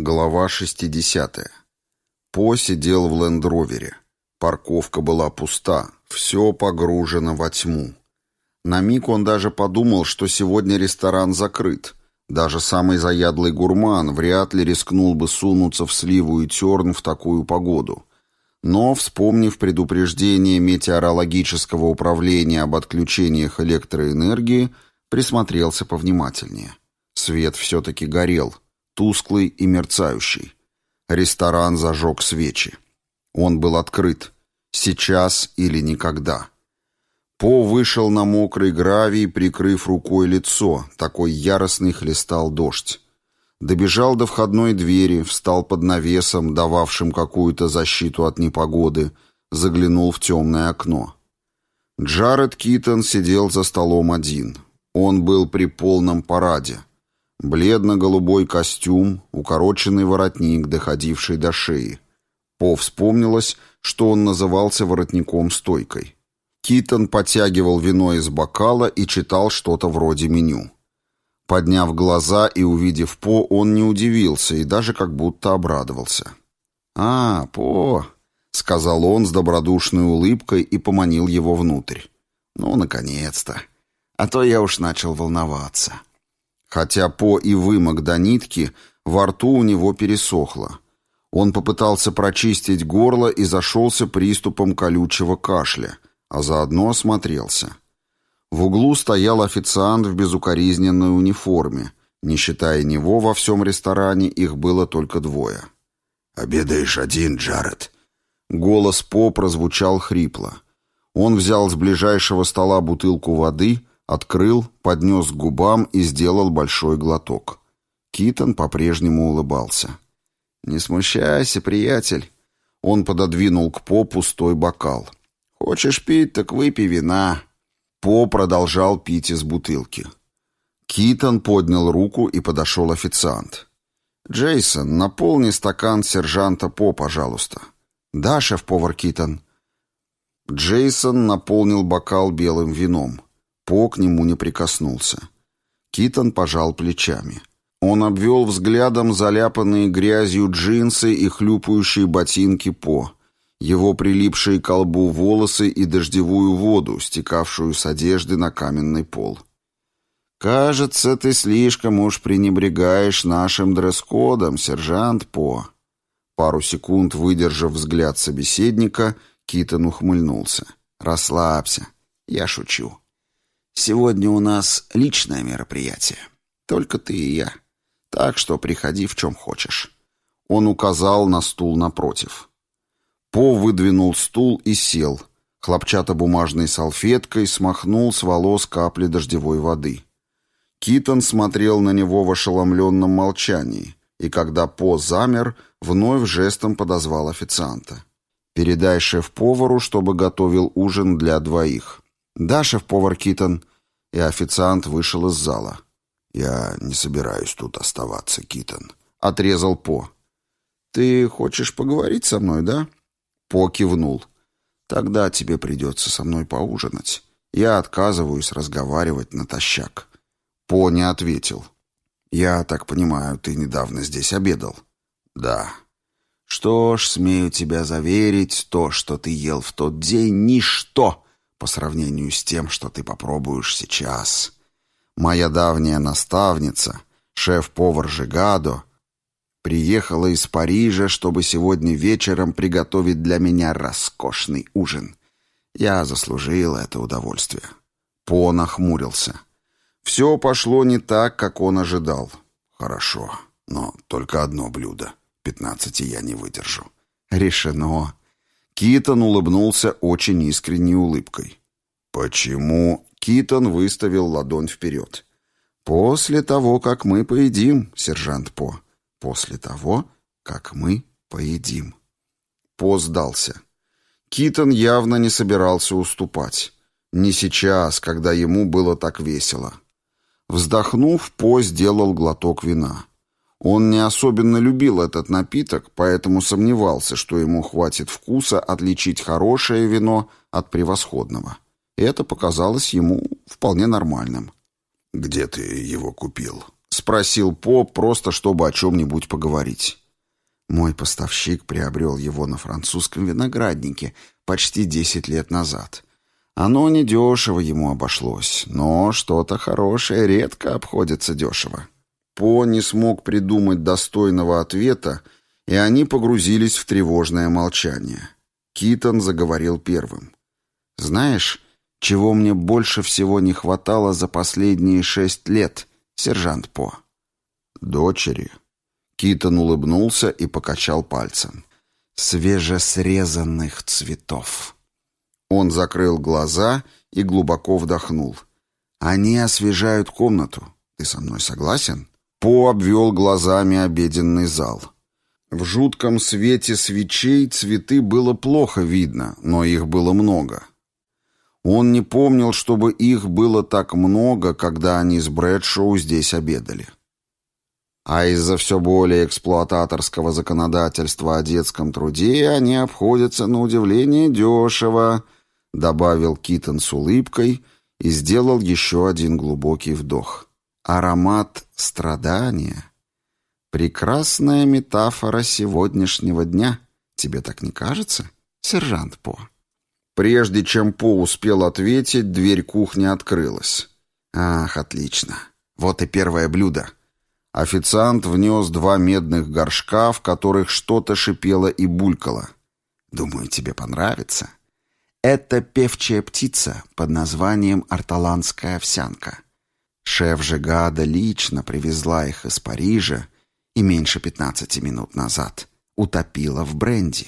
Глава 60. По сидел в лендровере. Парковка была пуста, все погружено во тьму. На миг он даже подумал, что сегодня ресторан закрыт. Даже самый заядлый гурман вряд ли рискнул бы сунуться в сливу и терн в такую погоду. Но, вспомнив предупреждение метеорологического управления об отключениях электроэнергии, присмотрелся повнимательнее. Свет все-таки горел — тусклый и мерцающий. Ресторан зажег свечи. Он был открыт. Сейчас или никогда. По вышел на мокрый гравий, прикрыв рукой лицо. Такой яростный хлестал дождь. Добежал до входной двери, встал под навесом, дававшим какую-то защиту от непогоды, заглянул в темное окно. Джаред Китон сидел за столом один. Он был при полном параде. Бледно-голубой костюм, укороченный воротник, доходивший до шеи. По вспомнилось, что он назывался воротником-стойкой. Китон подтягивал вино из бокала и читал что-то вроде меню. Подняв глаза и увидев По, он не удивился и даже как будто обрадовался. «А, По», — сказал он с добродушной улыбкой и поманил его внутрь. «Ну, наконец-то. А то я уж начал волноваться». Хотя По и вымок до нитки, во рту у него пересохло. Он попытался прочистить горло и зашелся приступом колючего кашля, а заодно осмотрелся. В углу стоял официант в безукоризненной униформе. Не считая него во всем ресторане, их было только двое. «Обедаешь один, Джаред?» Голос По прозвучал хрипло. Он взял с ближайшего стола бутылку воды Открыл, поднес к губам и сделал большой глоток. Китон по-прежнему улыбался. «Не смущайся, приятель». Он пододвинул к По пустой бокал. «Хочешь пить, так выпей вина». По продолжал пить из бутылки. Китон поднял руку и подошел официант. «Джейсон, наполни стакан сержанта По, пожалуйста». «Да, шеф-повар Китон». Джейсон наполнил бокал белым вином. По к нему не прикоснулся. Китон пожал плечами. Он обвел взглядом заляпанные грязью джинсы и хлюпающие ботинки По, его прилипшие к колбу волосы и дождевую воду, стекавшую с одежды на каменный пол. «Кажется, ты слишком уж пренебрегаешь нашим дресс-кодом, сержант По». Пару секунд выдержав взгляд собеседника, Китон ухмыльнулся. «Расслабься. Я шучу». Сегодня у нас личное мероприятие. Только ты и я. Так что приходи в чем хочешь». Он указал на стул напротив. По выдвинул стул и сел. Хлопчатобумажной салфеткой смахнул с волос капли дождевой воды. Китон смотрел на него в ошеломленном молчании, и когда По замер, вновь жестом подозвал официанта. «Передай шеф-повару, чтобы готовил ужин для двоих». «Да, шеф-повар Китон», и официант вышел из зала. «Я не собираюсь тут оставаться, Китон», — отрезал По. «Ты хочешь поговорить со мной, да?» По кивнул. «Тогда тебе придется со мной поужинать. Я отказываюсь разговаривать натощак». По не ответил. «Я так понимаю, ты недавно здесь обедал?» «Да». «Что ж, смею тебя заверить, то, что ты ел в тот день, ничто по сравнению с тем, что ты попробуешь сейчас. Моя давняя наставница, шеф-повар Жигадо, приехала из Парижа, чтобы сегодня вечером приготовить для меня роскошный ужин. Я заслужил это удовольствие. По нахмурился. Все пошло не так, как он ожидал. Хорошо, но только одно блюдо. Пятнадцати я не выдержу. Решено. Китон улыбнулся очень искренней улыбкой. «Почему?» Китон выставил ладонь вперед. «После того, как мы поедим, сержант По. После того, как мы поедим». По сдался. Китон явно не собирался уступать. Не сейчас, когда ему было так весело. Вздохнув, По сделал глоток вина. Он не особенно любил этот напиток, поэтому сомневался, что ему хватит вкуса отличить хорошее вино от превосходного. И это показалось ему вполне нормальным. «Где ты его купил?» — спросил Поп, просто чтобы о чем-нибудь поговорить. Мой поставщик приобрел его на французском винограднике почти десять лет назад. Оно недешево ему обошлось, но что-то хорошее редко обходится дешево. По не смог придумать достойного ответа, и они погрузились в тревожное молчание. Китон заговорил первым. «Знаешь, чего мне больше всего не хватало за последние шесть лет, сержант По?» «Дочери». Китон улыбнулся и покачал пальцем. «Свежесрезанных цветов». Он закрыл глаза и глубоко вдохнул. «Они освежают комнату. Ты со мной согласен?» По обвел глазами обеденный зал. В жутком свете свечей цветы было плохо видно, но их было много. Он не помнил, чтобы их было так много, когда они с Брэдшоу здесь обедали. А из-за все более эксплуататорского законодательства о детском труде они обходятся на удивление дешево, добавил Китон с улыбкой и сделал еще один глубокий вдох. Аромат страдания. Прекрасная метафора сегодняшнего дня. Тебе так не кажется, сержант По? Прежде чем По успел ответить, дверь кухни открылась. Ах, отлично. Вот и первое блюдо. Официант внес два медных горшка, в которых что-то шипело и булькало. Думаю, тебе понравится. Это певчая птица под названием арталанская овсянка. Шеф Жигада лично привезла их из Парижа и меньше 15 минут назад утопила в бренди.